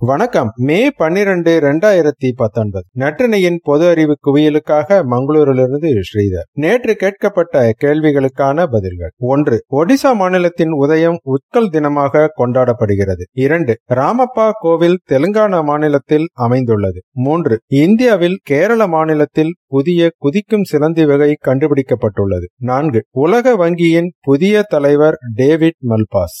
வணக்கம். மே பன்னிரண்டு இரண்டாயிரத்தி பத்தொன்பது. நற்றினையின் பொது அறிவு குவியலுக்காக மங்களூரிலிருந்து ஸ்ரீதர். நேற்று கேட்கப்பட்ட கேள்விகளுக்கான பதில்கள். ஒன்று ஒடிசா மாநிலத்தின் உதயம் உட்கல் தினமாக கொண்டாடப்படுகிறது. இரண்டு ராமப்பா கோவில் தெலுங்கானா மாநிலத்தில் அமைந்துள்ளது. மூன்று இந்தியாவில் கேரள மாநிலத்தில் புதிய குதிக்கும் சிலந்தி வகை கண்டுபிடிக்கப்பட்டுள்ளது. நான்கு உலக வங்கியின் புதிய தலைவர் டேவிட் மல்பாஸ்.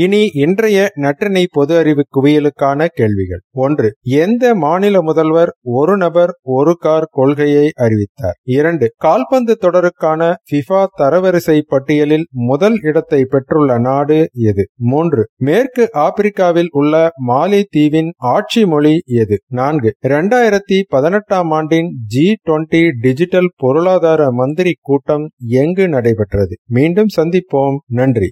இனி இன்றைய நற்றினை பொது அறிவு குவியலுக்கான கேள்விகள். ஒன்று எந்த மாநில முதல்வர் ஒரு நபர் ஒரு கார் கொள்கையை அறிவித்தார்? இரண்டு கால்பந்து தொடருக்கான பிஃபா தரவரிசை பட்டியலில் முதல் இடத்தை பெற்றுள்ள நாடு எது? மூன்று மேற்கு ஆப்பிரிக்காவில் உள்ள மாலி தீவின் ஆட்சி மொழி எது? நான்கு இரண்டாயிரத்தி பதினெட்டாம் ஆண்டின் ஜி டுவெண்டி டிஜிட்டல் பொருளாதார மந்திரி கூட்டம் எங்கு நடைபெற்றது? மீண்டும் சந்திப்போம். நன்றி.